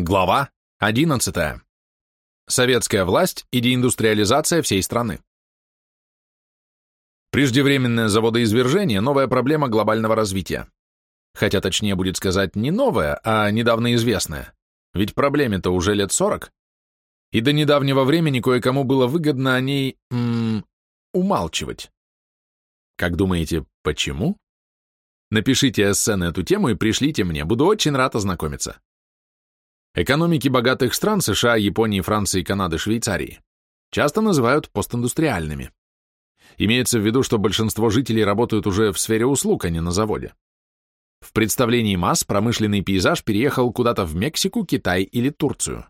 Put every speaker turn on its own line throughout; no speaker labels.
Глава 11. Советская власть и деиндустриализация всей страны. Преждевременное заводоизвержение – новая проблема глобального развития. Хотя точнее будет сказать не новая, а недавно известная. Ведь проблеме-то уже лет 40. И до недавнего времени кое-кому было выгодно о ней м -м, умалчивать. Как думаете, почему? Напишите эссе на эту тему и пришлите мне, буду очень рад ознакомиться. Экономики богатых стран США, Японии, Франции, Канады, Швейцарии часто называют постиндустриальными. Имеется в виду, что большинство жителей работают уже в сфере услуг, а не на заводе. В представлении масс промышленный пейзаж переехал куда-то в Мексику, Китай или Турцию.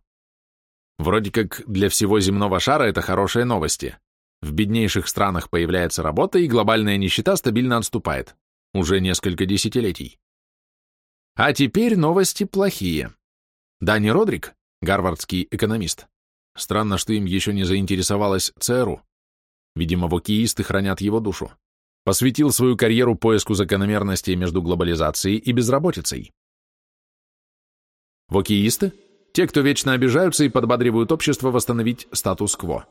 Вроде как для всего земного шара это хорошие новости. В беднейших странах появляется работа, и глобальная нищета стабильно отступает. Уже несколько десятилетий. А теперь новости плохие. Дани Родрик, гарвардский экономист, странно, что им еще не заинтересовалась ЦРУ, видимо, вокеисты хранят его душу, посвятил свою карьеру поиску закономерностей между глобализацией и безработицей. Вокеисты – те, кто вечно обижаются и подбадривают общество восстановить статус-кво.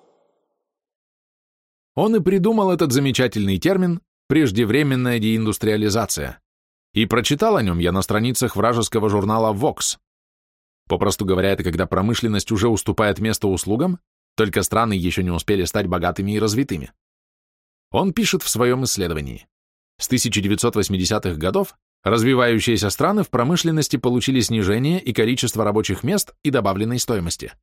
Он и придумал этот замечательный термин «преждевременная деиндустриализация», и прочитал о нем я на страницах вражеского журнала Vox. Попросту говоря, это когда промышленность уже уступает место услугам, только страны еще не успели стать богатыми и развитыми. Он пишет в своем исследовании. С 1980-х годов развивающиеся страны в промышленности получили снижение и количество рабочих мест и добавленной стоимости.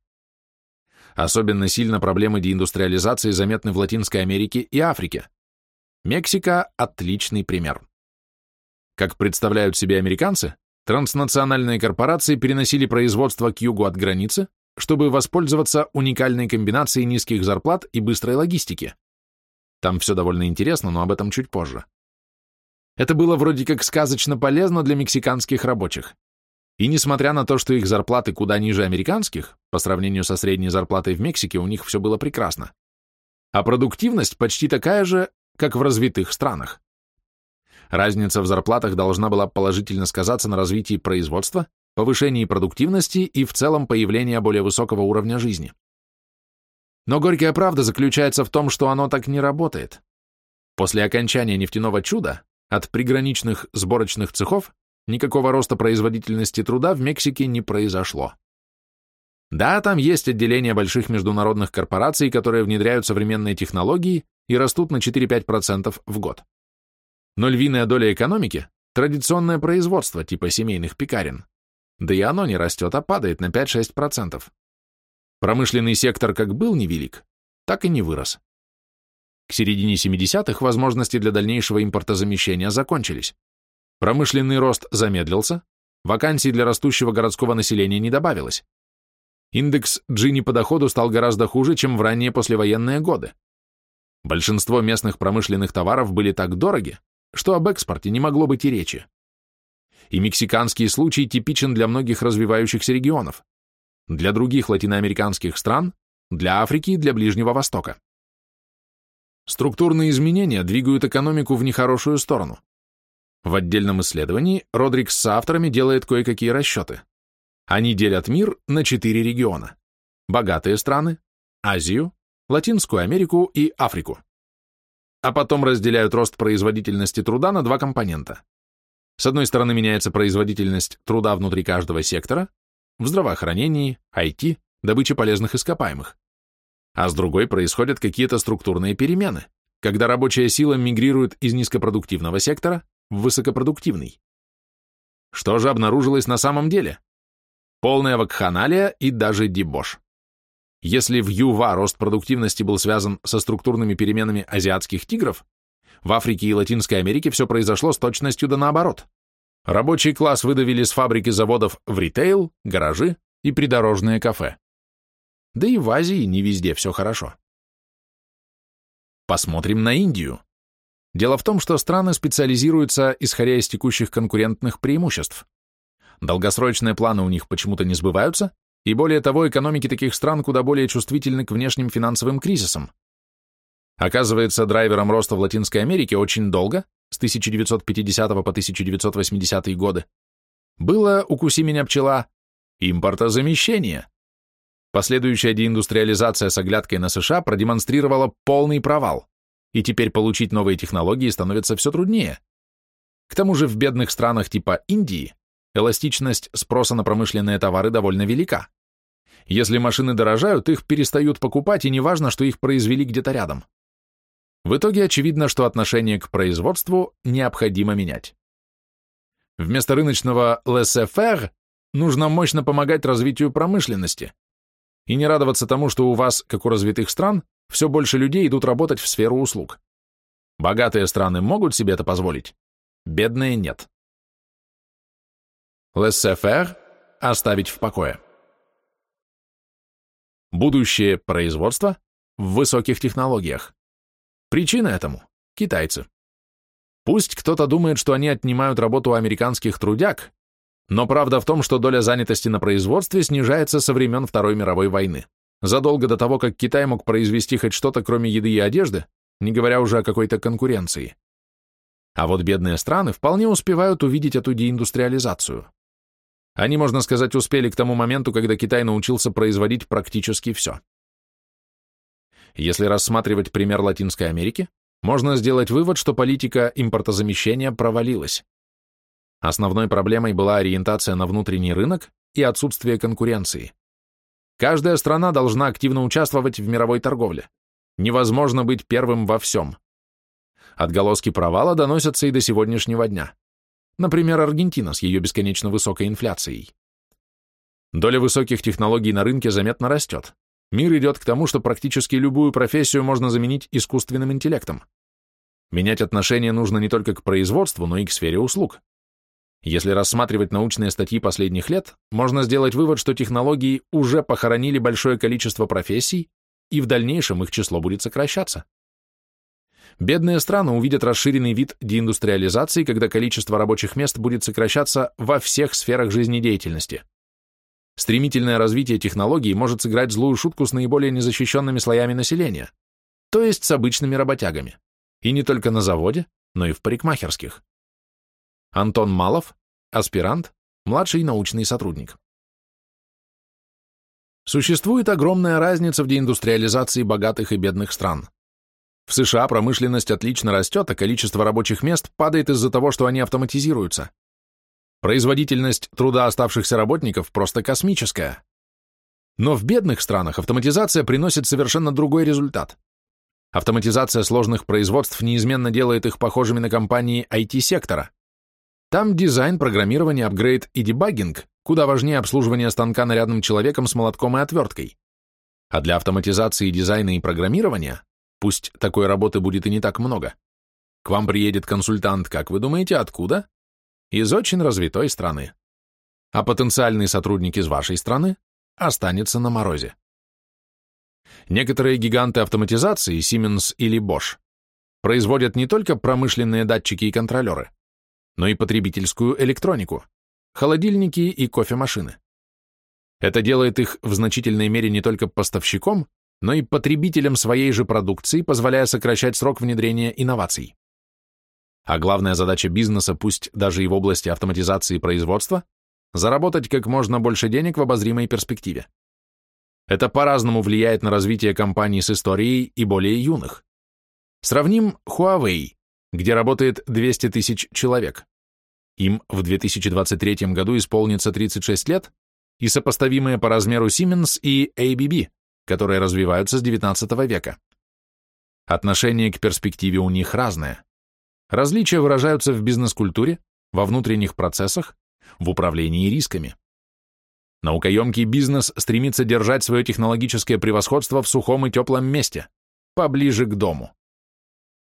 Особенно сильно проблемы деиндустриализации заметны в Латинской Америке и Африке. Мексика – отличный пример. Как представляют себе американцы, Транснациональные корпорации переносили производство к югу от границы, чтобы воспользоваться уникальной комбинацией низких зарплат и быстрой логистики. Там все довольно интересно, но об этом чуть позже. Это было вроде как сказочно полезно для мексиканских рабочих. И несмотря на то, что их зарплаты куда ниже американских, по сравнению со средней зарплатой в Мексике у них все было прекрасно. А продуктивность почти такая же, как в развитых странах. Разница в зарплатах должна была положительно сказаться на развитии производства, повышении продуктивности и в целом появлении более высокого уровня жизни. Но горькая правда заключается в том, что оно так не работает. После окончания нефтяного чуда от приграничных сборочных цехов никакого роста производительности труда в Мексике не произошло. Да, там есть отделения больших международных корпораций, которые внедряют современные технологии и растут на 4-5% в год но львиная доля экономики – традиционное производство типа семейных пекарен. Да и оно не растет, а падает на 5-6%. Промышленный сектор как был невелик, так и не вырос. К середине 70-х возможности для дальнейшего импортозамещения закончились. Промышленный рост замедлился, вакансий для растущего городского населения не добавилось. Индекс Джини по доходу стал гораздо хуже, чем в ранние послевоенные годы. Большинство местных промышленных товаров были так дороги, что об экспорте не могло быть и речи. И мексиканский случай типичен для многих развивающихся регионов, для других латиноамериканских стран, для Африки и для Ближнего Востока. Структурные изменения двигают экономику в нехорошую сторону. В отдельном исследовании Родрикс с авторами делает кое-какие расчеты. Они делят мир на четыре региона. Богатые страны, Азию, Латинскую Америку и Африку а потом разделяют рост производительности труда на два компонента. С одной стороны меняется производительность труда внутри каждого сектора, в здравоохранении, IT, добыче полезных ископаемых. А с другой происходят какие-то структурные перемены, когда рабочая сила мигрирует из низкопродуктивного сектора в высокопродуктивный. Что же обнаружилось на самом деле? Полная вакханалия и даже дебош. Если в ЮВА рост продуктивности был связан со структурными переменами азиатских тигров, в Африке и Латинской Америке все произошло с точностью да наоборот. Рабочий класс выдавили с фабрики заводов в ритейл, гаражи и придорожные кафе. Да и в Азии не везде все хорошо. Посмотрим на Индию. Дело в том, что страны специализируются, исходя из текущих конкурентных преимуществ. Долгосрочные планы у них почему-то не сбываются, и более того, экономики таких стран куда более чувствительны к внешним финансовым кризисам. Оказывается, драйвером роста в Латинской Америке очень долго, с 1950 по 1980 годы, было «Укуси меня, пчела» Импортозамещение. Последующая деиндустриализация с оглядкой на США продемонстрировала полный провал, и теперь получить новые технологии становится все труднее. К тому же в бедных странах типа Индии эластичность спроса на промышленные товары довольно велика. Если машины дорожают, их перестают покупать, и неважно, что их произвели где-то рядом. В итоге очевидно, что отношение к производству необходимо менять. Вместо рыночного laissez-faire нужно мощно помогать развитию промышленности, и не радоваться тому, что у вас, как у развитых стран, все больше людей идут работать в сферу услуг. Богатые страны могут себе это позволить, бедные нет. Laissez-faire – оставить в покое. Будущее производства в высоких технологиях. Причина этому – китайцы. Пусть кто-то думает, что они отнимают работу американских трудяг, но правда в том, что доля занятости на производстве снижается со времен Второй мировой войны. Задолго до того, как Китай мог произвести хоть что-то, кроме еды и одежды, не говоря уже о какой-то конкуренции. А вот бедные страны вполне успевают увидеть эту деиндустриализацию. Они, можно сказать, успели к тому моменту, когда Китай научился производить практически все. Если рассматривать пример Латинской Америки, можно сделать вывод, что политика импортозамещения провалилась. Основной проблемой была ориентация на внутренний рынок и отсутствие конкуренции. Каждая страна должна активно участвовать в мировой торговле. Невозможно быть первым во всем. Отголоски провала доносятся и до сегодняшнего дня. Например, Аргентина с ее бесконечно высокой инфляцией. Доля высоких технологий на рынке заметно растет. Мир идет к тому, что практически любую профессию можно заменить искусственным интеллектом. Менять отношение нужно не только к производству, но и к сфере услуг. Если рассматривать научные статьи последних лет, можно сделать вывод, что технологии уже похоронили большое количество профессий, и в дальнейшем их число будет сокращаться. Бедные страны увидят расширенный вид деиндустриализации, когда количество рабочих мест будет сокращаться во всех сферах жизнедеятельности. Стремительное развитие технологий может сыграть злую шутку с наиболее незащищенными слоями населения, то есть с обычными работягами. И не только на заводе, но и в парикмахерских. Антон Малов, аспирант, младший научный сотрудник. Существует огромная разница в деиндустриализации богатых и бедных стран. В США промышленность отлично растет, а количество рабочих мест падает из-за того, что они автоматизируются. Производительность труда оставшихся работников просто космическая. Но в бедных странах автоматизация приносит совершенно другой результат. Автоматизация сложных производств неизменно делает их похожими на компании IT-сектора. Там дизайн, программирование, апгрейд и дебаггинг куда важнее обслуживания станка нарядным человеком с молотком и отверткой. А для автоматизации дизайна и программирования, пусть такой работы будет и не так много, к вам приедет консультант, как вы думаете, откуда? Из очень развитой страны. А потенциальный сотрудник из вашей страны останется на морозе. Некоторые гиганты автоматизации, Siemens или Bosch, производят не только промышленные датчики и контролеры, но и потребительскую электронику, холодильники и кофемашины. Это делает их в значительной мере не только поставщиком, но и потребителем своей же продукции, позволяя сокращать срок внедрения инноваций. А главная задача бизнеса, пусть даже и в области автоматизации производства, заработать как можно больше денег в обозримой перспективе. Это по-разному влияет на развитие компаний с историей и более юных. Сравним Huawei, где работает 200 тысяч человек. Им в 2023 году исполнится 36 лет, и сопоставимые по размеру Siemens и ABB, которые развиваются с 19 века. Отношение к перспективе у них разное. Различия выражаются в бизнес-культуре, во внутренних процессах, в управлении рисками. Наукоемкий бизнес стремится держать свое технологическое превосходство в сухом и теплом месте, поближе к дому.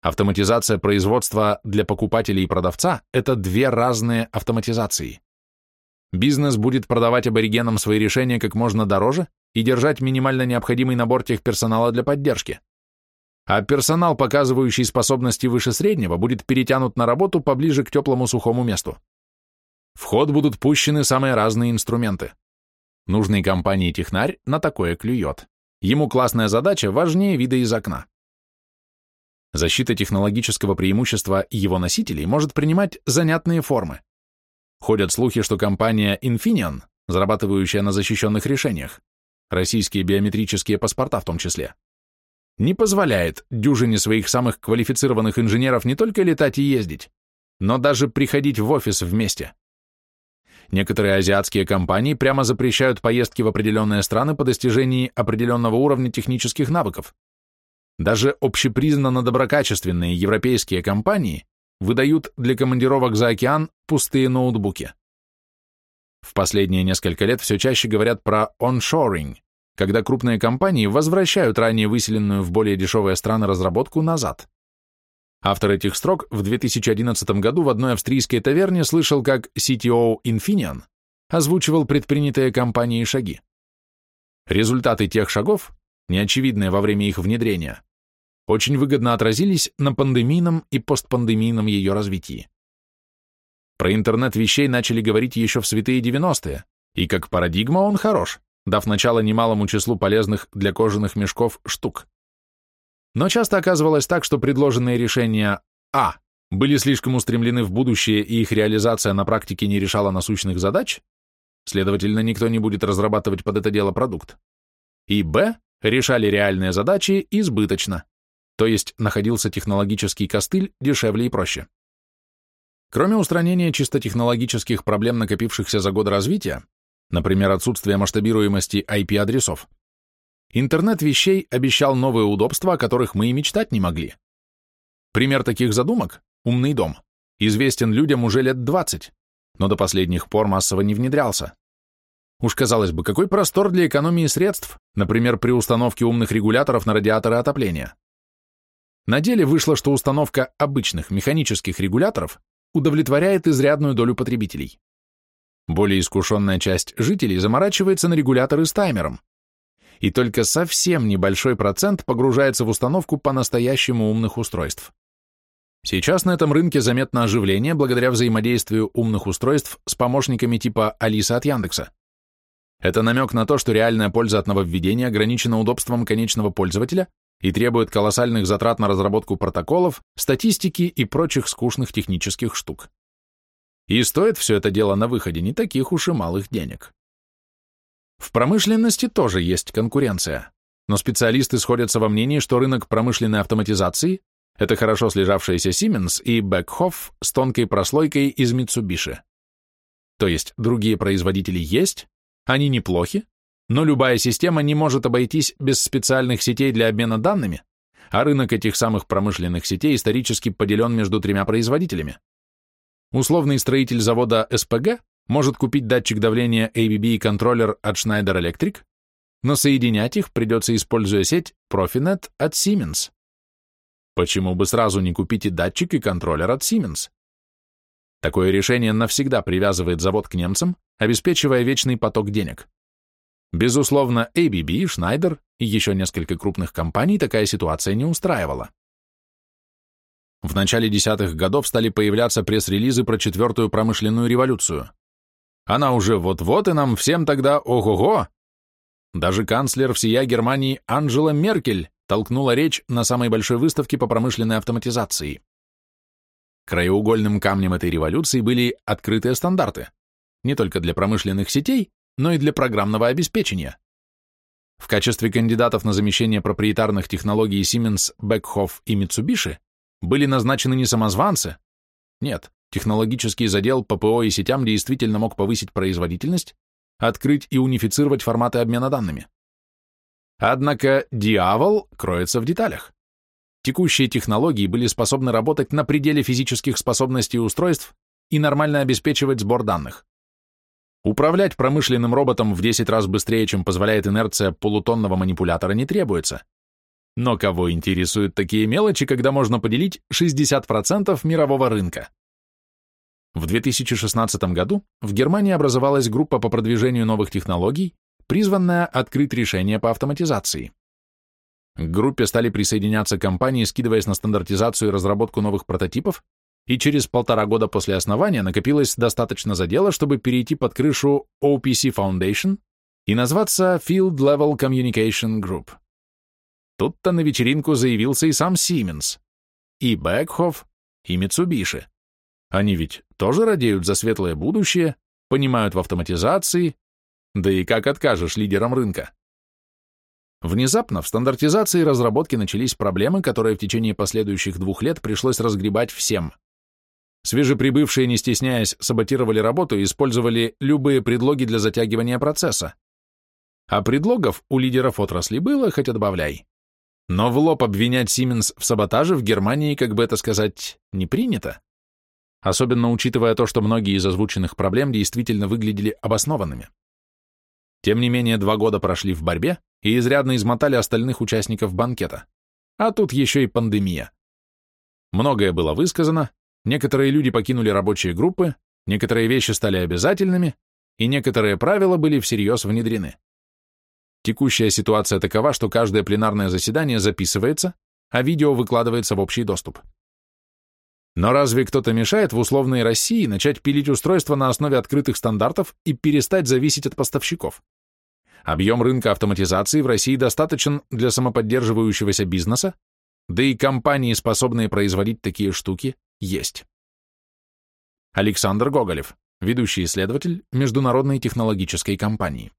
Автоматизация производства для покупателя и продавца – это две разные автоматизации. Бизнес будет продавать аборигенам свои решения как можно дороже и держать минимально необходимый набор техперсонала для поддержки. А персонал, показывающий способности выше среднего, будет перетянут на работу поближе к теплому сухому месту. В ход будут пущены самые разные инструменты. Нужный компании технарь на такое клюет. Ему классная задача важнее вида из окна. Защита технологического преимущества его носителей может принимать занятные формы. Ходят слухи, что компания Infineon зарабатывающая на защищенных решениях, российские биометрические паспорта в том числе, не позволяет дюжине своих самых квалифицированных инженеров не только летать и ездить, но даже приходить в офис вместе. Некоторые азиатские компании прямо запрещают поездки в определенные страны по достижении определенного уровня технических навыков. Даже общепризнанно доброкачественные европейские компании выдают для командировок за океан пустые ноутбуки. В последние несколько лет все чаще говорят про оншоринг, когда крупные компании возвращают ранее выселенную в более дешевые страны разработку назад. Автор этих строк в 2011 году в одной австрийской таверне слышал, как CTO Infineon озвучивал предпринятые компанией шаги. Результаты тех шагов, неочевидные во время их внедрения, очень выгодно отразились на пандемийном и постпандемийном ее развитии. Про интернет вещей начали говорить еще в святые 90-е, и как парадигма он хорош, дав начало немалому числу полезных для кожаных мешков штук. Но часто оказывалось так, что предложенные решения А были слишком устремлены в будущее и их реализация на практике не решала насущных задач, следовательно, никто не будет разрабатывать под это дело продукт, и Б решали реальные задачи избыточно, то есть находился технологический костыль дешевле и проще. Кроме устранения чисто технологических проблем, накопившихся за годы развития, например, отсутствие масштабируемости IP-адресов, интернет вещей обещал новые удобства, о которых мы и мечтать не могли. Пример таких задумок – умный дом – известен людям уже лет 20, но до последних пор массово не внедрялся. Уж казалось бы, какой простор для экономии средств, например, при установке умных регуляторов на радиаторы отопления. На деле вышло, что установка обычных механических регуляторов удовлетворяет изрядную долю потребителей. Более искушенная часть жителей заморачивается на регуляторы с таймером, и только совсем небольшой процент погружается в установку по-настоящему умных устройств. Сейчас на этом рынке заметно оживление благодаря взаимодействию умных устройств с помощниками типа Алиса от Яндекса. Это намек на то, что реальная польза от нововведения ограничена удобством конечного пользователя и требует колоссальных затрат на разработку протоколов, статистики и прочих скучных технических штук. И стоит все это дело на выходе не таких уж и малых денег. В промышленности тоже есть конкуренция, но специалисты сходятся во мнении, что рынок промышленной автоматизации – это хорошо слежавшиеся Siemens и Beckhoff с тонкой прослойкой из Mitsubishi. То есть другие производители есть, они неплохи, но любая система не может обойтись без специальных сетей для обмена данными, а рынок этих самых промышленных сетей исторически поделен между тремя производителями. Условный строитель завода СПГ может купить датчик давления ABB и контроллер от Schneider Electric, но соединять их придется, используя сеть Profinet от Siemens. Почему бы сразу не купить и датчик, и контроллер от Siemens? Такое решение навсегда привязывает завод к немцам, обеспечивая вечный поток денег. Безусловно, ABB, Schneider и еще несколько крупных компаний такая ситуация не устраивала. В начале десятых годов стали появляться пресс-релизы про четвертую промышленную революцию. Она уже вот-вот, и нам всем тогда ого-го! Даже канцлер всея Германии Анжела Меркель толкнула речь на самой большой выставке по промышленной автоматизации. Краеугольным камнем этой революции были открытые стандарты, не только для промышленных сетей, но и для программного обеспечения. В качестве кандидатов на замещение проприетарных технологий Siemens, Beckhoff и Mitsubishi были назначены не самозванцы. Нет, технологический задел ППО и сетям действительно мог повысить производительность, открыть и унифицировать форматы обмена данными. Однако дьявол кроется в деталях. Текущие технологии были способны работать на пределе физических способностей устройств и нормально обеспечивать сбор данных. Управлять промышленным роботом в 10 раз быстрее, чем позволяет инерция полутонного манипулятора, не требуется. Но кого интересуют такие мелочи, когда можно поделить 60% мирового рынка? В 2016 году в Германии образовалась группа по продвижению новых технологий, призванная открыть решения по автоматизации. К группе стали присоединяться компании, скидываясь на стандартизацию и разработку новых прототипов, и через полтора года после основания накопилось достаточно задела, чтобы перейти под крышу OPC Foundation и назваться Field Level Communication Group. Тут-то на вечеринку заявился и сам Siemens, и Бекхоф, и Mitsubishi. Они ведь тоже радеют за светлое будущее, понимают в автоматизации Да и как откажешь лидерам рынка? Внезапно в стандартизации и разработке начались проблемы, которые в течение последующих двух лет пришлось разгребать всем. Свежеприбывшие, не стесняясь, саботировали работу и использовали любые предлоги для затягивания процесса. А предлогов у лидеров отрасли было, хоть отбавляй. Но в лоб обвинять Siemens в саботаже в Германии, как бы это сказать, не принято. Особенно учитывая то, что многие из озвученных проблем действительно выглядели обоснованными. Тем не менее, два года прошли в борьбе и изрядно измотали остальных участников банкета. А тут еще и пандемия. Многое было высказано, некоторые люди покинули рабочие группы, некоторые вещи стали обязательными, и некоторые правила были всерьез внедрены. Текущая ситуация такова, что каждое пленарное заседание записывается, а видео выкладывается в общий доступ. Но разве кто-то мешает в условной России начать пилить устройства на основе открытых стандартов и перестать зависеть от поставщиков? Объем рынка автоматизации в России достаточен для самоподдерживающегося бизнеса, да и компании, способные производить такие штуки, есть. Александр Гоголев, ведущий исследователь Международной технологической компании.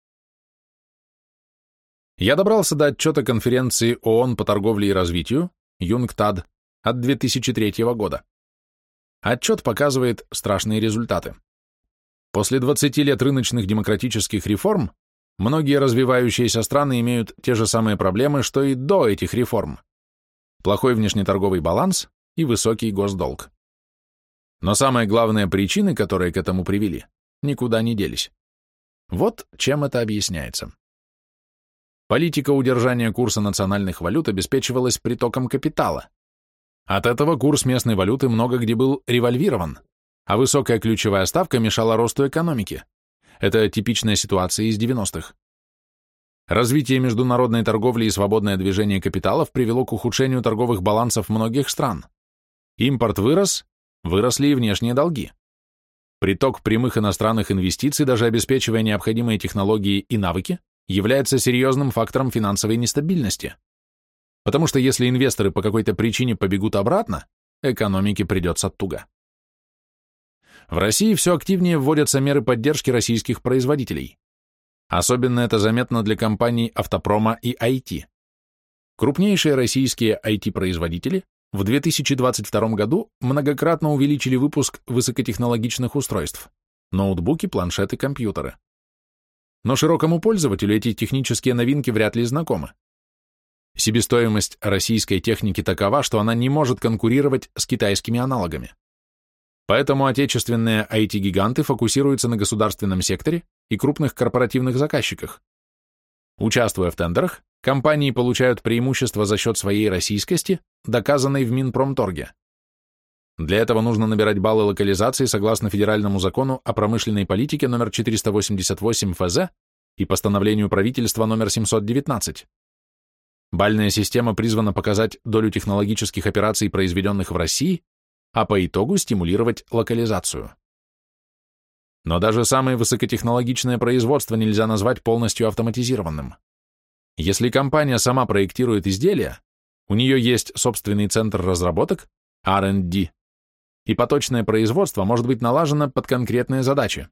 Я добрался до отчета конференции ООН по торговле и развитию, ЮНГТАД, от 2003 года. Отчет показывает страшные результаты. После 20 лет рыночных демократических реформ многие развивающиеся страны имеют те же самые проблемы, что и до этих реформ. Плохой внешнеторговый баланс и высокий госдолг. Но самые главные причины, которые к этому привели, никуда не делись. Вот чем это объясняется. Политика удержания курса национальных валют обеспечивалась притоком капитала. От этого курс местной валюты много где был револьвирован, а высокая ключевая ставка мешала росту экономики. Это типичная ситуация из 90-х. Развитие международной торговли и свободное движение капиталов привело к ухудшению торговых балансов многих стран. Импорт вырос, выросли и внешние долги. Приток прямых иностранных инвестиций, даже обеспечивая необходимые технологии и навыки, является серьезным фактором финансовой нестабильности. Потому что если инвесторы по какой-то причине побегут обратно, экономике придется туго. В России все активнее вводятся меры поддержки российских производителей. Особенно это заметно для компаний автопрома и IT. Крупнейшие российские IT-производители в 2022 году многократно увеличили выпуск высокотехнологичных устройств – ноутбуки, планшеты, компьютеры но широкому пользователю эти технические новинки вряд ли знакомы. Себестоимость российской техники такова, что она не может конкурировать с китайскими аналогами. Поэтому отечественные IT-гиганты фокусируются на государственном секторе и крупных корпоративных заказчиках. Участвуя в тендерах, компании получают преимущество за счет своей российскости, доказанной в Минпромторге. Для этого нужно набирать баллы локализации согласно федеральному закону о промышленной политике номер 488 ФЗ и постановлению правительства номер 719. Бальная система призвана показать долю технологических операций, произведенных в России, а по итогу стимулировать локализацию. Но даже самое высокотехнологичное производство нельзя назвать полностью автоматизированным. Если компания сама проектирует изделия, у нее есть собственный центр разработок, R&D, и поточное производство может быть налажено под конкретные задачи.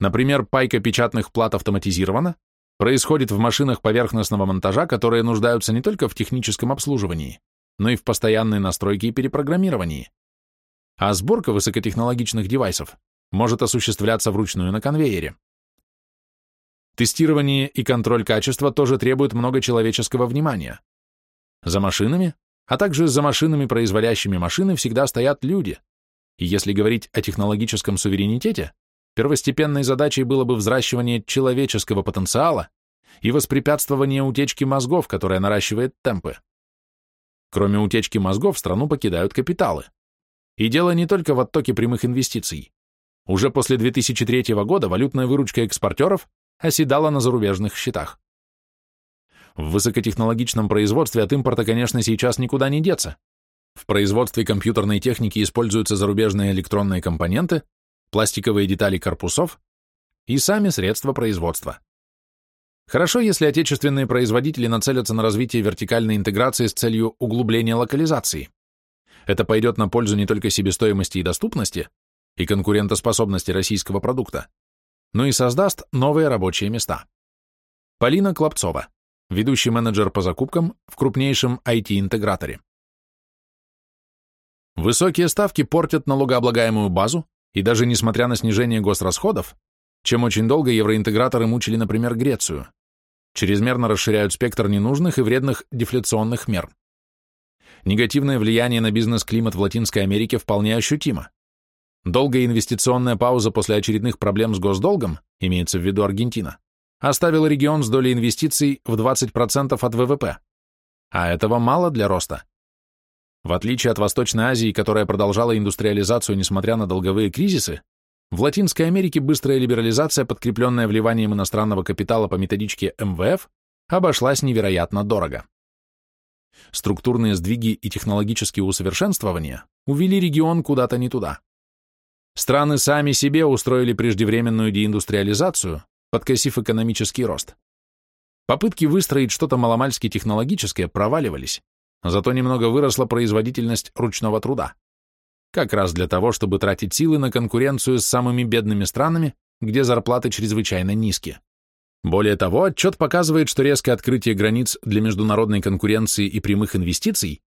Например, пайка печатных плат автоматизирована, происходит в машинах поверхностного монтажа, которые нуждаются не только в техническом обслуживании, но и в постоянной настройке и перепрограммировании. А сборка высокотехнологичных девайсов может осуществляться вручную на конвейере. Тестирование и контроль качества тоже требуют много человеческого внимания. За машинами а также за машинами, производящими машины, всегда стоят люди. И если говорить о технологическом суверенитете, первостепенной задачей было бы взращивание человеческого потенциала и воспрепятствование утечки мозгов, которая наращивает темпы. Кроме утечки мозгов, страну покидают капиталы. И дело не только в оттоке прямых инвестиций. Уже после 2003 года валютная выручка экспортеров оседала на зарубежных счетах. В высокотехнологичном производстве от импорта, конечно, сейчас никуда не деться. В производстве компьютерной техники используются зарубежные электронные компоненты, пластиковые детали корпусов и сами средства производства. Хорошо, если отечественные производители нацелятся на развитие вертикальной интеграции с целью углубления локализации. Это пойдет на пользу не только себестоимости и доступности, и конкурентоспособности российского продукта, но и создаст новые рабочие места. Полина Клопцова, ведущий менеджер по закупкам в крупнейшем IT-интеграторе. Высокие ставки портят налогооблагаемую базу, и даже несмотря на снижение госрасходов, чем очень долго евроинтеграторы мучили, например, Грецию, чрезмерно расширяют спектр ненужных и вредных дефляционных мер. Негативное влияние на бизнес-климат в Латинской Америке вполне ощутимо. Долгая инвестиционная пауза после очередных проблем с госдолгом, имеется в виду Аргентина, оставила регион с долей инвестиций в 20% от ВВП. А этого мало для роста. В отличие от Восточной Азии, которая продолжала индустриализацию несмотря на долговые кризисы, в Латинской Америке быстрая либерализация, подкрепленная вливанием иностранного капитала по методичке МВФ, обошлась невероятно дорого. Структурные сдвиги и технологические усовершенствования увели регион куда-то не туда. Страны сами себе устроили преждевременную деиндустриализацию, подкосив экономический рост. Попытки выстроить что-то маломальски технологическое проваливались, Зато немного выросла производительность ручного труда. Как раз для того, чтобы тратить силы на конкуренцию с самыми бедными странами, где зарплаты чрезвычайно низкие. Более того, отчет показывает, что резкое открытие границ для международной конкуренции и прямых инвестиций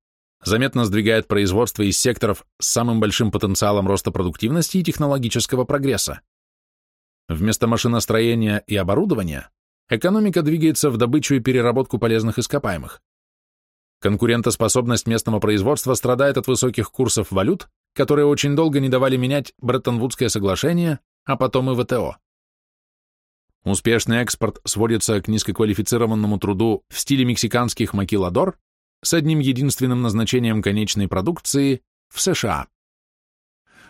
заметно сдвигает производство из секторов с самым большим потенциалом роста продуктивности и технологического прогресса. Вместо машиностроения и оборудования экономика двигается в добычу и переработку полезных ископаемых. Конкурентоспособность местного производства страдает от высоких курсов валют, которые очень долго не давали менять Бреттон-Вудское соглашение, а потом и ВТО. Успешный экспорт сводится к низкоквалифицированному труду в стиле мексиканских макиладор с одним единственным назначением конечной продукции в США.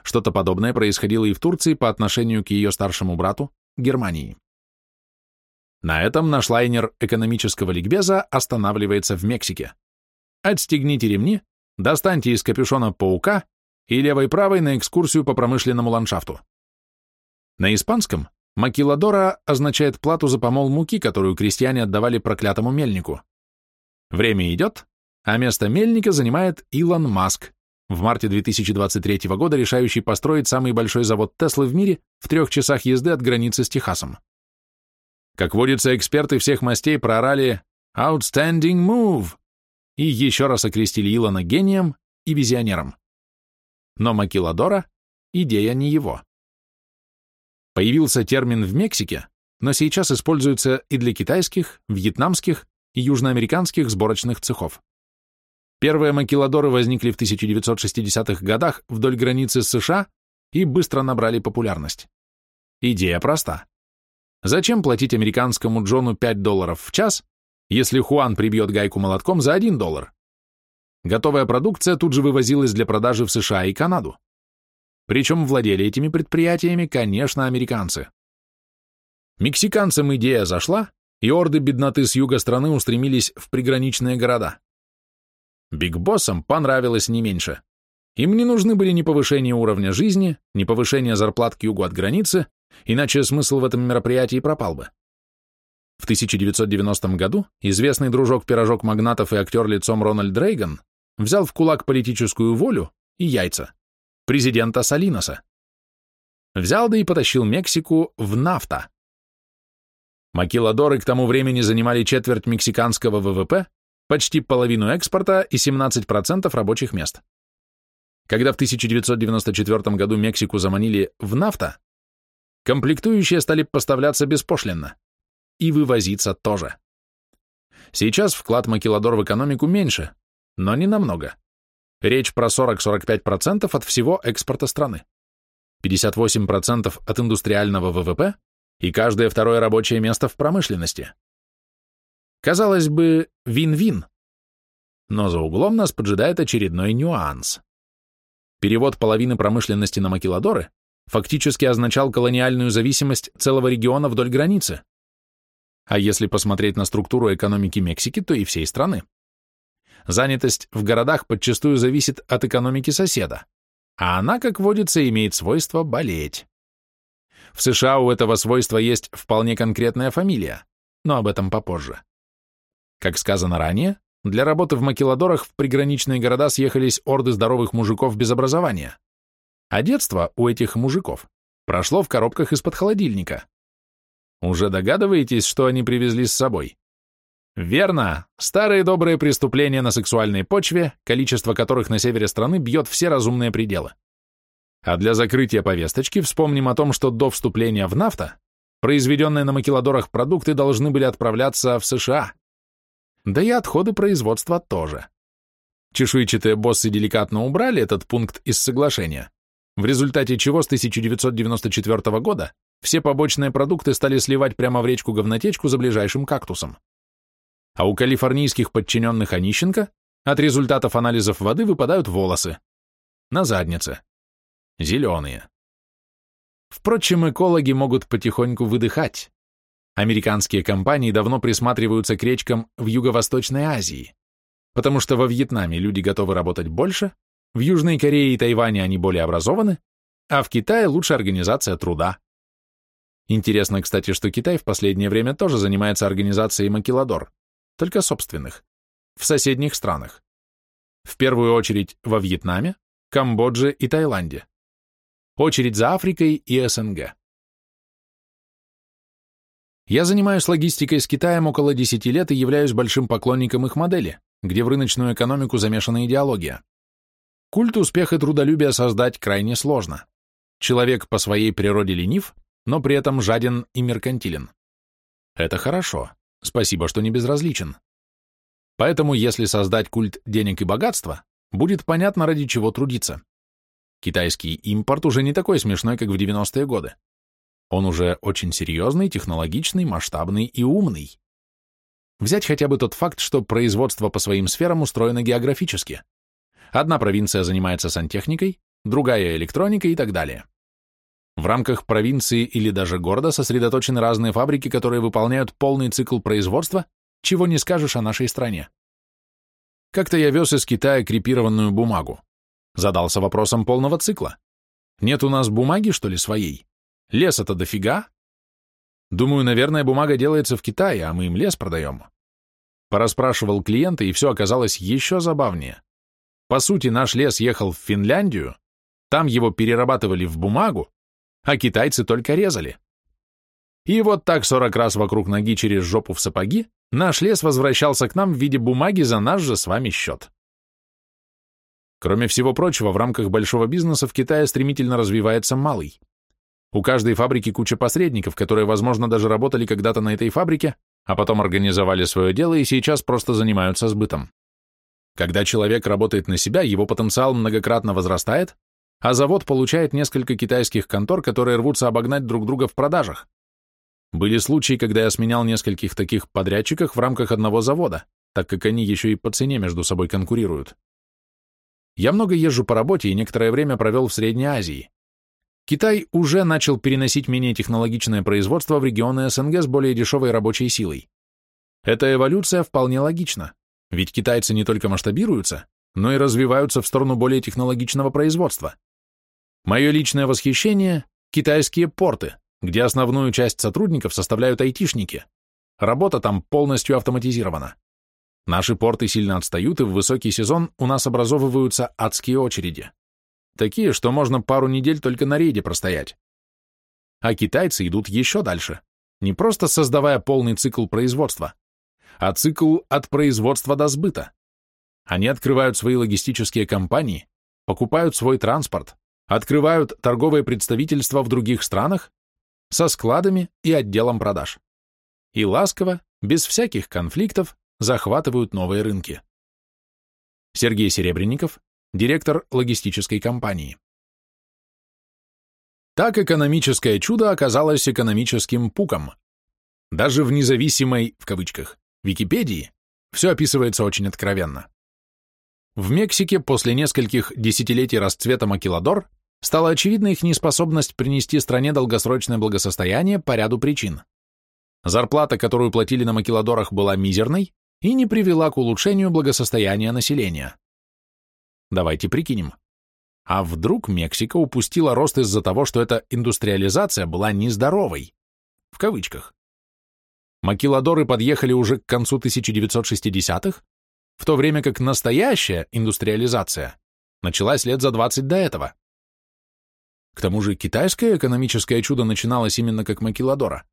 Что-то подобное происходило и в Турции по отношению к ее старшему брату, Германии. На этом наш лайнер экономического ликбеза останавливается в Мексике. Отстегните ремни, достаньте из капюшона паука и левой-правой на экскурсию по промышленному ландшафту. На испанском макиладора означает плату за помол муки, которую крестьяне отдавали проклятому мельнику. Время идет, а место мельника занимает Илон Маск, в марте 2023 года решающий построить самый большой завод Теслы в мире в трех часах езды от границы с Техасом. Как водится, эксперты всех мастей проорали «Outstanding move!» и еще раз окрестили Илона гением и визионером. Но Макиладора – идея не его. Появился термин в Мексике, но сейчас используется и для китайских, вьетнамских и южноамериканских сборочных цехов. Первые макиладоры возникли в 1960-х годах вдоль границы с США и быстро набрали популярность. Идея проста. Зачем платить американскому Джону 5 долларов в час, если Хуан прибьет гайку молотком за 1 доллар. Готовая продукция тут же вывозилась для продажи в США и Канаду. Причем владели этими предприятиями, конечно, американцы. Мексиканцам идея зашла, и орды бедноты с юга страны устремились в приграничные города. Бигбоссам понравилось не меньше. Им не нужны были ни повышение уровня жизни, ни повышение зарплат к югу от границы, иначе смысл в этом мероприятии пропал бы. В 1990 году известный дружок-пирожок магнатов и актер лицом Рональд Рейган взял в кулак политическую волю и яйца президента Салиноса. Взял да и потащил Мексику в нафта. Макиладоры к тому времени занимали четверть мексиканского ВВП, почти половину экспорта и 17% рабочих мест. Когда в 1994 году Мексику заманили в нафта, комплектующие стали поставляться беспошлинно и вывозиться тоже. Сейчас вклад Макиладор в экономику меньше, но не намного. Речь про 40-45% от всего экспорта страны, 58% от индустриального ВВП и каждое второе рабочее место в промышленности. Казалось бы, вин-вин. Но за углом нас поджидает очередной нюанс. Перевод половины промышленности на макиладоры фактически означал колониальную зависимость целого региона вдоль границы а если посмотреть на структуру экономики Мексики, то и всей страны. Занятость в городах подчастую зависит от экономики соседа, а она, как водится, имеет свойство болеть. В США у этого свойства есть вполне конкретная фамилия, но об этом попозже. Как сказано ранее, для работы в макиладорах в приграничные города съехались орды здоровых мужиков без образования. А детство у этих мужиков прошло в коробках из-под холодильника, Уже догадываетесь, что они привезли с собой? Верно, старые добрые преступления на сексуальной почве, количество которых на севере страны бьет все разумные пределы. А для закрытия повесточки вспомним о том, что до вступления в нафта произведенные на макелодорах продукты должны были отправляться в США. Да и отходы производства тоже. Чешуйчатые боссы деликатно убрали этот пункт из соглашения, в результате чего с 1994 года все побочные продукты стали сливать прямо в речку-говнотечку за ближайшим кактусом. А у калифорнийских подчиненных Онищенко от результатов анализов воды выпадают волосы. На заднице. Зеленые. Впрочем, экологи могут потихоньку выдыхать. Американские компании давно присматриваются к речкам в Юго-Восточной Азии, потому что во Вьетнаме люди готовы работать больше, в Южной Корее и Тайване они более образованы, а в Китае лучше организация труда. Интересно, кстати, что Китай в последнее время тоже занимается организацией макиладор, только собственных, в соседних странах. В первую очередь во Вьетнаме, Камбодже и Таиланде. Очередь за Африкой и СНГ. Я занимаюсь логистикой с Китаем около 10 лет и являюсь большим поклонником их модели, где в рыночную экономику замешана идеология. Культ успеха и трудолюбия создать крайне сложно. Человек по своей природе ленив, но при этом жаден и меркантилен. Это хорошо. Спасибо, что не безразличен. Поэтому, если создать культ денег и богатства, будет понятно, ради чего трудиться. Китайский импорт уже не такой смешной, как в 90-е годы. Он уже очень серьезный, технологичный, масштабный и умный. Взять хотя бы тот факт, что производство по своим сферам устроено географически. Одна провинция занимается сантехникой, другая – электроникой и так далее. В рамках провинции или даже города сосредоточены разные фабрики, которые выполняют полный цикл производства, чего не скажешь о нашей стране. Как-то я вез из Китая крепированную бумагу. Задался вопросом полного цикла. Нет у нас бумаги, что ли, своей? Леса-то дофига? Думаю, наверное, бумага делается в Китае, а мы им лес продаем. Пораспрашивал клиента, и все оказалось еще забавнее. По сути, наш лес ехал в Финляндию, там его перерабатывали в бумагу, а китайцы только резали. И вот так сорок раз вокруг ноги через жопу в сапоги наш лес возвращался к нам в виде бумаги за наш же с вами счет. Кроме всего прочего, в рамках большого бизнеса в Китае стремительно развивается малый. У каждой фабрики куча посредников, которые, возможно, даже работали когда-то на этой фабрике, а потом организовали свое дело и сейчас просто занимаются сбытом. Когда человек работает на себя, его потенциал многократно возрастает, а завод получает несколько китайских контор, которые рвутся обогнать друг друга в продажах. Были случаи, когда я сменял нескольких таких подрядчиков в рамках одного завода, так как они еще и по цене между собой конкурируют. Я много езжу по работе и некоторое время провел в Средней Азии. Китай уже начал переносить менее технологичное производство в регионы СНГ с более дешевой рабочей силой. Эта эволюция вполне логична, ведь китайцы не только масштабируются, но и развиваются в сторону более технологичного производства. Мое личное восхищение – китайские порты, где основную часть сотрудников составляют айтишники. Работа там полностью автоматизирована. Наши порты сильно отстают, и в высокий сезон у нас образовываются адские очереди. Такие, что можно пару недель только на рейде простоять. А китайцы идут еще дальше, не просто создавая полный цикл производства, а цикл от производства до сбыта. Они открывают свои логистические компании, покупают свой транспорт, открывают торговые представительства в других странах со складами и отделом продаж. И ласково, без всяких конфликтов, захватывают новые рынки. Сергей Серебренников, директор логистической компании. Так экономическое чудо оказалось экономическим пуком. Даже в независимой, в кавычках, Википедии все описывается очень откровенно. В Мексике после нескольких десятилетий расцвета макиладор стала очевидна их неспособность принести стране долгосрочное благосостояние по ряду причин. Зарплата, которую платили на макиладорах, была мизерной и не привела к улучшению благосостояния населения. Давайте прикинем. А вдруг Мексика упустила рост из-за того, что эта индустриализация была нездоровой? В кавычках. Макиладоры подъехали уже к концу 1960-х, в то время как настоящая индустриализация началась лет за 20 до этого. К тому же китайское экономическое чудо начиналось именно как макиладора.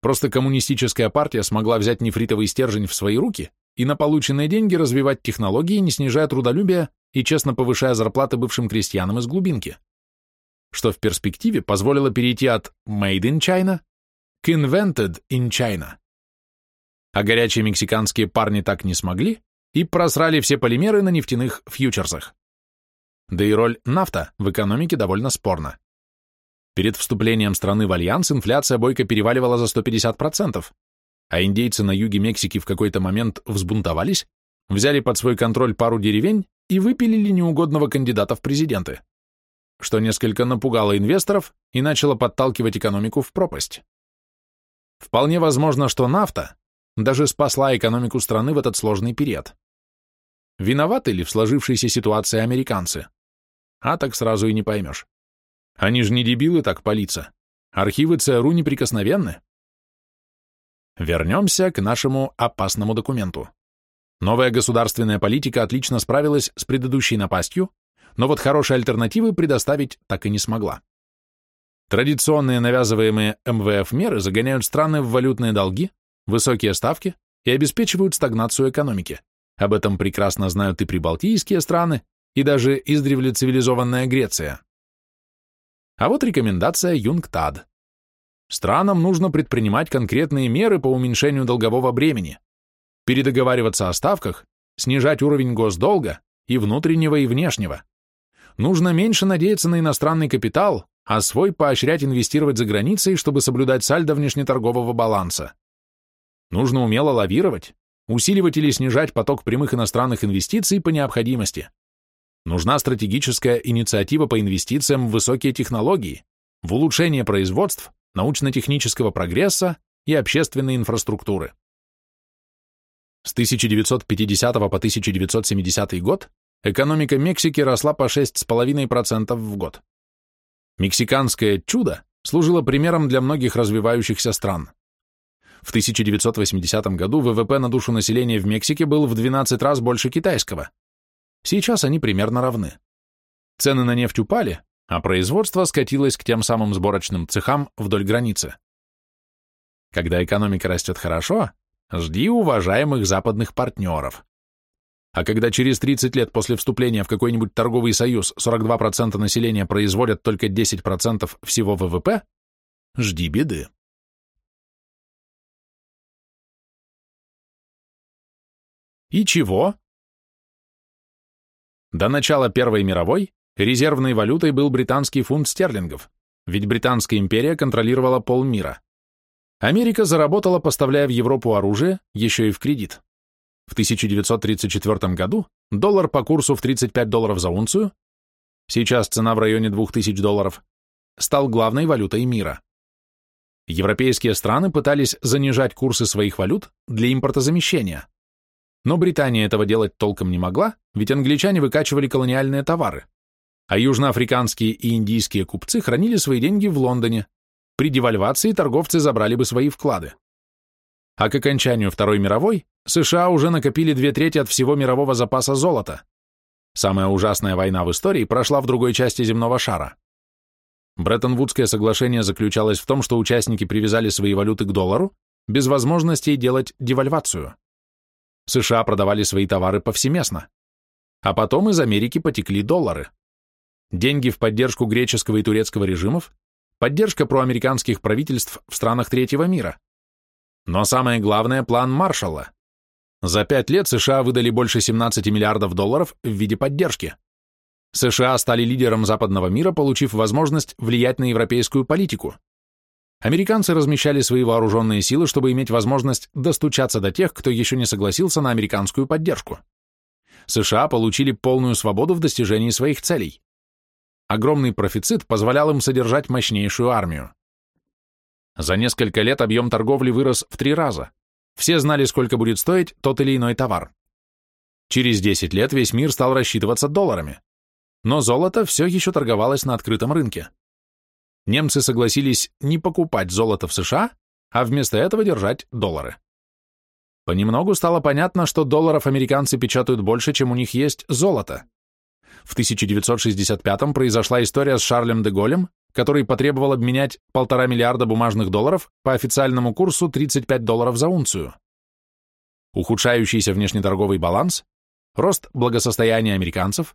Просто коммунистическая партия смогла взять нефритовый стержень в свои руки и на полученные деньги развивать технологии, не снижая трудолюбия и честно повышая зарплаты бывшим крестьянам из глубинки, что в перспективе позволило перейти от «made in China» к «invented in China». А горячие мексиканские парни так не смогли и просрали все полимеры на нефтяных фьючерсах. Да и роль нафта в экономике довольно спорна. Перед вступлением страны в альянс инфляция бойко переваливала за 150%, а индейцы на юге Мексики в какой-то момент взбунтовались, взяли под свой контроль пару деревень и выпилили неугодного кандидата в президенты, что несколько напугало инвесторов и начало подталкивать экономику в пропасть. Вполне возможно, что нафта даже спасла экономику страны в этот сложный период. Виноваты ли в сложившейся ситуации американцы? А так сразу и не поймешь. Они же не дебилы так палиться. Архивы ЦРУ неприкосновенны. Вернемся к нашему опасному документу. Новая государственная политика отлично справилась с предыдущей напастью, но вот хорошей альтернативы предоставить так и не смогла. Традиционные навязываемые МВФ меры загоняют страны в валютные долги, высокие ставки и обеспечивают стагнацию экономики. Об этом прекрасно знают и прибалтийские страны, и даже издревле цивилизованная Греция. А вот рекомендация ЮНГТАД. Странам нужно предпринимать конкретные меры по уменьшению долгового бремени, передоговариваться о ставках, снижать уровень госдолга и внутреннего, и внешнего. Нужно меньше надеяться на иностранный капитал, а свой поощрять инвестировать за границей, чтобы соблюдать сальдо внешнеторгового баланса. Нужно умело лавировать, усиливать или снижать поток прямых иностранных инвестиций по необходимости. Нужна стратегическая инициатива по инвестициям в высокие технологии, в улучшение производств, научно-технического прогресса и общественной инфраструктуры. С 1950 по 1970 год экономика Мексики росла по 6,5% в год. Мексиканское чудо служило примером для многих развивающихся стран. В 1980 году ВВП на душу населения в Мексике был в 12 раз больше китайского. Сейчас они примерно равны. Цены на нефть упали, а производство скатилось к тем самым сборочным цехам вдоль границы. Когда экономика растет хорошо, жди уважаемых западных партнеров. А когда через 30 лет после вступления в какой-нибудь торговый союз 42% населения производят только 10% всего ВВП, жди беды. И чего? До начала Первой мировой Резервной валютой был британский фунт стерлингов, ведь Британская империя контролировала полмира. Америка заработала, поставляя в Европу оружие, еще и в кредит. В 1934 году доллар по курсу в 35 долларов за унцию, сейчас цена в районе 2000 долларов, стал главной валютой мира. Европейские страны пытались занижать курсы своих валют для импортозамещения. Но Британия этого делать толком не могла, ведь англичане выкачивали колониальные товары а южноафриканские и индийские купцы хранили свои деньги в Лондоне. При девальвации торговцы забрали бы свои вклады. А к окончанию Второй мировой США уже накопили две трети от всего мирового запаса золота. Самая ужасная война в истории прошла в другой части земного шара. Бреттон-Вудское соглашение заключалось в том, что участники привязали свои валюты к доллару без возможности делать девальвацию. США продавали свои товары повсеместно. А потом из Америки потекли доллары деньги в поддержку греческого и турецкого режимов, поддержка проамериканских правительств в странах третьего мира. Но самое главное – план Маршалла. За пять лет США выдали больше 17 миллиардов долларов в виде поддержки. США стали лидером западного мира, получив возможность влиять на европейскую политику. Американцы размещали свои вооруженные силы, чтобы иметь возможность достучаться до тех, кто еще не согласился на американскую поддержку. США получили полную свободу в достижении своих целей. Огромный профицит позволял им содержать мощнейшую армию. За несколько лет объем торговли вырос в три раза. Все знали, сколько будет стоить тот или иной товар. Через 10 лет весь мир стал рассчитываться долларами. Но золото все еще торговалось на открытом рынке. Немцы согласились не покупать золото в США, а вместо этого держать доллары. Понемногу стало понятно, что долларов американцы печатают больше, чем у них есть золото. В 1965 произошла история с Шарлем де Голем, который потребовал обменять полтора миллиарда бумажных долларов по официальному курсу 35 долларов за унцию. Ухудшающийся внешнеторговый баланс, рост благосостояния американцев,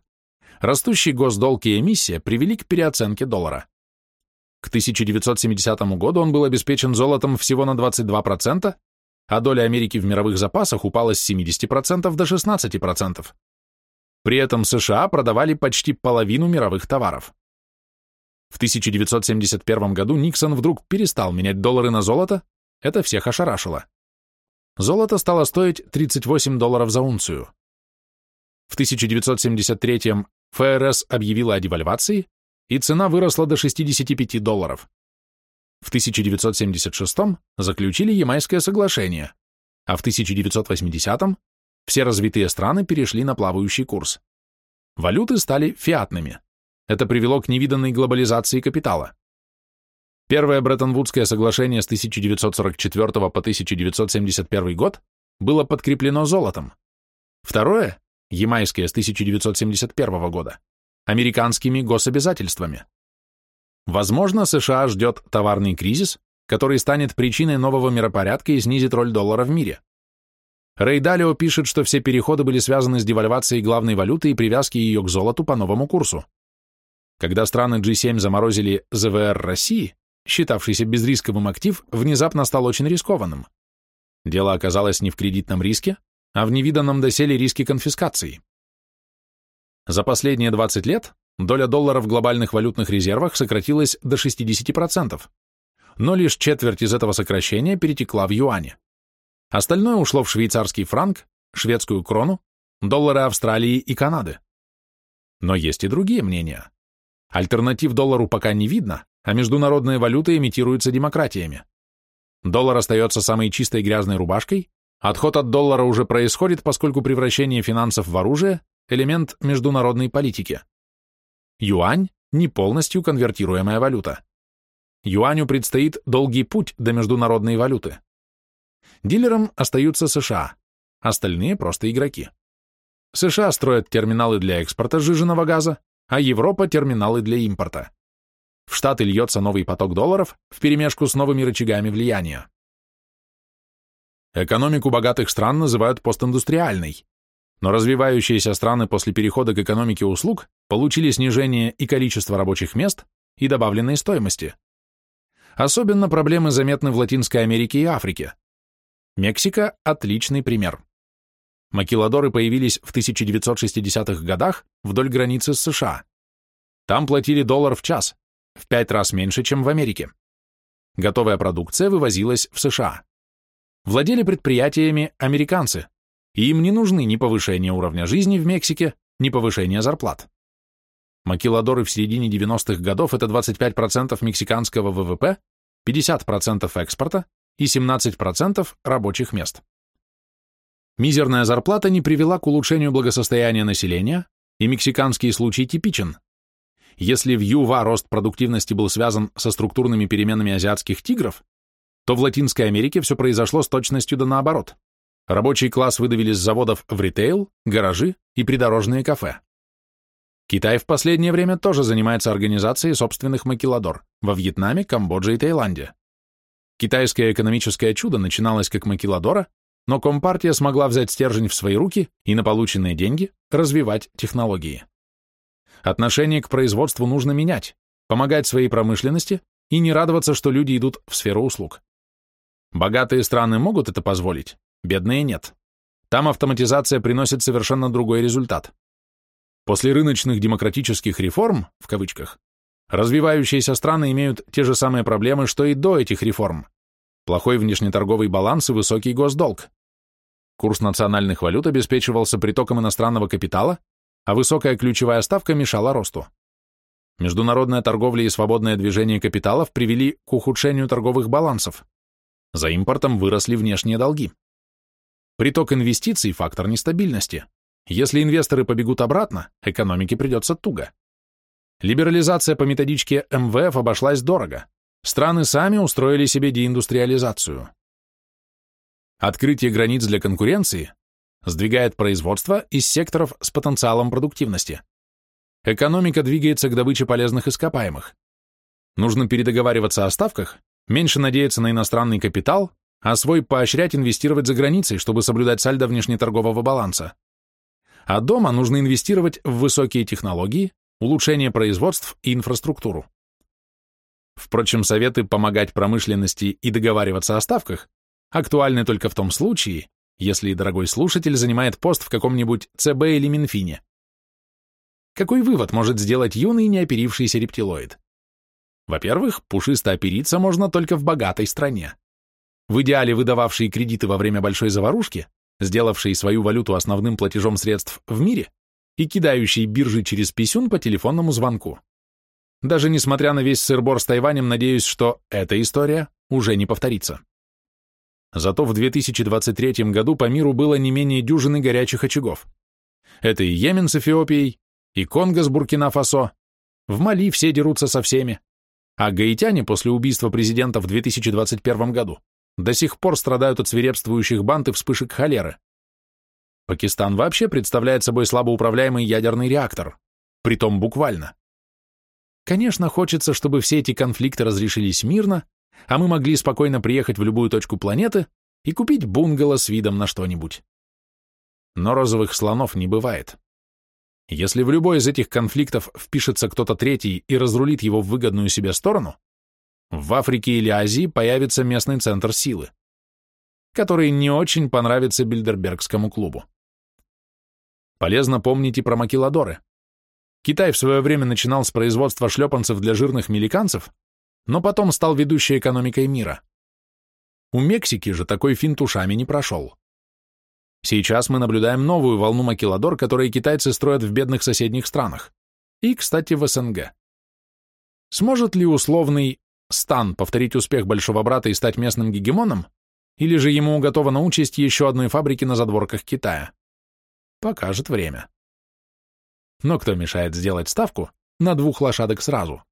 растущий госдолг и эмиссия привели к переоценке доллара. К 1970 году он был обеспечен золотом всего на 22%, а доля Америки в мировых запасах упала с 70% до 16%. При этом США продавали почти половину мировых товаров. В 1971 году Никсон вдруг перестал менять доллары на золото, это всех ошарашило. Золото стало стоить 38 долларов за унцию. В 1973 ФРС объявила о девальвации, и цена выросла до 65 долларов. В 1976 заключили Ямайское соглашение, а в 1980 все развитые страны перешли на плавающий курс. Валюты стали фиатными. Это привело к невиданной глобализации капитала. Первое Бреттон-Вудское соглашение с 1944 по 1971 год было подкреплено золотом. Второе, Ямайское с 1971 года, американскими гособязательствами. Возможно, США ждет товарный кризис, который станет причиной нового миропорядка и снизит роль доллара в мире. Рэй Далио пишет, что все переходы были связаны с девальвацией главной валюты и привязки ее к золоту по новому курсу. Когда страны G7 заморозили ЗВР России, считавшийся безрисковым актив, внезапно стал очень рискованным. Дело оказалось не в кредитном риске, а в невиданном доселе риске конфискации. За последние 20 лет доля доллара в глобальных валютных резервах сократилась до 60%, но лишь четверть из этого сокращения перетекла в юане. Остальное ушло в швейцарский франк, шведскую крону, доллары Австралии и Канады. Но есть и другие мнения. Альтернатив доллару пока не видно, а международные валюты имитируются демократиями. Доллар остается самой чистой грязной рубашкой, отход от доллара уже происходит, поскольку превращение финансов в оружие – элемент международной политики. Юань – не полностью конвертируемая валюта. Юаню предстоит долгий путь до международной валюты. Дилером остаются США, остальные просто игроки. США строят терминалы для экспорта сжиженного газа, а Европа – терминалы для импорта. В Штаты льется новый поток долларов вперемешку с новыми рычагами влияния. Экономику богатых стран называют постиндустриальной, но развивающиеся страны после перехода к экономике услуг получили снижение и количества рабочих мест, и добавленной стоимости. Особенно проблемы заметны в Латинской Америке и Африке. Мексика – отличный пример. Макиладоры появились в 1960-х годах вдоль границы с США. Там платили доллар в час, в пять раз меньше, чем в Америке. Готовая продукция вывозилась в США. Владели предприятиями американцы, и им не нужны ни повышение уровня жизни в Мексике, ни повышение зарплат. Макиладоры в середине 90-х годов – это 25% мексиканского ВВП, 50% экспорта, и 17% рабочих мест. Мизерная зарплата не привела к улучшению благосостояния населения, и мексиканский случай типичен. Если в ЮВА рост продуктивности был связан со структурными переменами азиатских тигров, то в Латинской Америке все произошло с точностью да наоборот. Рабочий класс выдавили с заводов в ритейл, гаражи и придорожные кафе. Китай в последнее время тоже занимается организацией собственных макиладор во Вьетнаме, Камбодже и Таиланде. Китайское экономическое чудо начиналось как макиладора, но Компартия смогла взять стержень в свои руки и на полученные деньги развивать технологии. Отношение к производству нужно менять, помогать своей промышленности и не радоваться, что люди идут в сферу услуг. Богатые страны могут это позволить, бедные нет. Там автоматизация приносит совершенно другой результат. После рыночных демократических реформ, в кавычках, развивающиеся страны имеют те же самые проблемы, что и до этих реформ плохой внешнеторговый баланс и высокий госдолг. Курс национальных валют обеспечивался притоком иностранного капитала, а высокая ключевая ставка мешала росту. Международная торговля и свободное движение капиталов привели к ухудшению торговых балансов. За импортом выросли внешние долги. Приток инвестиций – фактор нестабильности. Если инвесторы побегут обратно, экономике придется туго. Либерализация по методичке МВФ обошлась дорого. Страны сами устроили себе деиндустриализацию. Открытие границ для конкуренции сдвигает производство из секторов с потенциалом продуктивности. Экономика двигается к добыче полезных ископаемых. Нужно передоговариваться о ставках, меньше надеяться на иностранный капитал, а свой поощрять инвестировать за границей, чтобы соблюдать сальдо внешнеторгового баланса. А дома нужно инвестировать в высокие технологии, улучшение производств и инфраструктуру. Впрочем, советы помогать промышленности и договариваться о ставках актуальны только в том случае, если дорогой слушатель занимает пост в каком-нибудь ЦБ или Минфине. Какой вывод может сделать юный неоперившийся рептилоид? Во-первых, пушисто опериться можно только в богатой стране. В идеале выдававшие кредиты во время большой заварушки, сделавшие свою валюту основным платежом средств в мире и кидающие биржи через писюн по телефонному звонку. Даже несмотря на весь сырбор с Тайванем, надеюсь, что эта история уже не повторится. Зато в 2023 году по миру было не менее дюжины горячих очагов. Это и Йемен с Эфиопией, и Конго с Буркина-Фасо. В Мали все дерутся со всеми. А гаитяне после убийства президента в 2021 году до сих пор страдают от свирепствующих банд и вспышек холеры. Пакистан вообще представляет собой слабоуправляемый ядерный реактор, притом буквально. Конечно, хочется, чтобы все эти конфликты разрешились мирно, а мы могли спокойно приехать в любую точку планеты и купить бунгало с видом на что-нибудь. Но розовых слонов не бывает. Если в любой из этих конфликтов впишется кто-то третий и разрулит его в выгодную себе сторону, в Африке или Азии появится местный центр силы, который не очень понравится Бильдербергскому клубу. Полезно помнить и про макиладоры. Китай в свое время начинал с производства шлепанцев для жирных меликанцев, но потом стал ведущей экономикой мира. У Мексики же такой финт ушами не прошел. Сейчас мы наблюдаем новую волну макиладор, которые китайцы строят в бедных соседних странах. И, кстати, в СНГ. Сможет ли условный Стан повторить успех Большого Брата и стать местным гегемоном, или же ему уготована участь еще одной фабрики на задворках Китая? Покажет время. Но кто мешает сделать ставку на двух лошадок сразу?